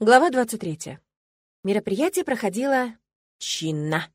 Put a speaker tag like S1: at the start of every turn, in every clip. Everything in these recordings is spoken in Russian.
S1: Глава 23. Мероприятие проходило чинно.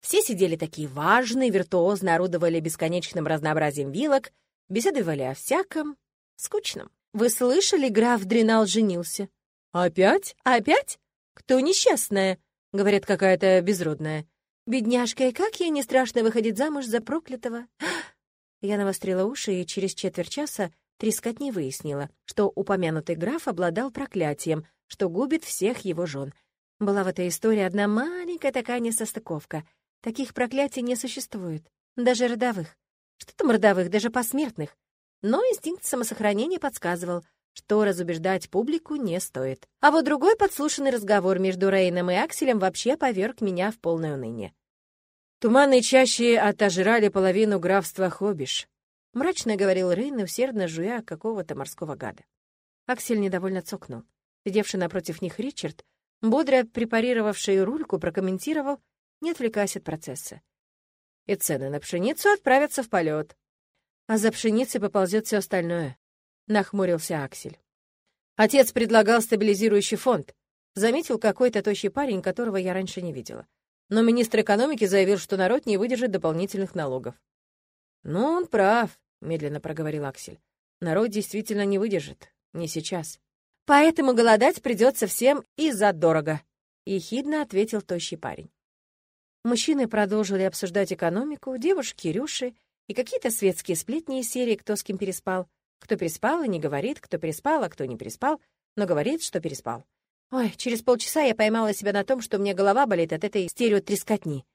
S1: Все сидели такие важные, виртуозно орудовали бесконечным разнообразием вилок, беседовали о всяком, скучном. «Вы слышали, граф Дренал женился?» «Опять? Опять? Кто несчастная?» — говорит какая-то безродная. «Бедняжка, и как ей не страшно выходить замуж за проклятого?» Я навострила уши и через четверть часа трескотни выяснила, что упомянутый граф обладал проклятием — что губит всех его жен. Была в этой истории одна маленькая такая несостыковка. Таких проклятий не существует, даже родовых. Что там родовых, даже посмертных. Но инстинкт самосохранения подсказывал, что разубеждать публику не стоит. А вот другой подслушанный разговор между Рейном и Акселем вообще поверг меня в полное уныние. «Туманные чащи отожрали половину графства Хобиш», — мрачно говорил Рейн, усердно жуя какого-то морского гада. Аксель недовольно цокнул. Сидевший напротив них Ричард, бодро препарировавший рульку, прокомментировал, не отвлекаясь от процесса. И цены на пшеницу отправятся в полет. А за пшеницей поползет все остальное, — нахмурился Аксель. Отец предлагал стабилизирующий фонд. Заметил какой-то тощий парень, которого я раньше не видела. Но министр экономики заявил, что народ не выдержит дополнительных налогов. «Ну, он прав», — медленно проговорил Аксель. «Народ действительно не выдержит. Не сейчас». Поэтому голодать придется всем из-за дорого», — ехидно ответил тощий парень. Мужчины продолжили обсуждать экономику, девушки, Рюши и какие-то светские сплетни из серии «Кто с кем переспал». Кто переспал и не говорит, кто переспал, а кто не переспал, но говорит, что переспал. Ой, через полчаса я поймала себя на том, что мне голова болит от этой стереотрескотни.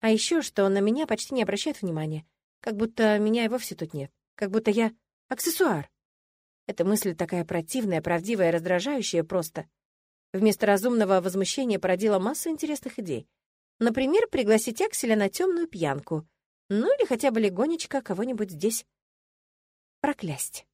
S1: А еще, что на меня почти не обращает внимания. Как будто меня и вовсе тут нет. Как будто я аксессуар. Эта мысль такая противная, правдивая, раздражающая просто. Вместо разумного возмущения породила массу интересных идей. Например, пригласить Акселя на темную пьянку. Ну или хотя бы легонечко кого-нибудь здесь проклясть.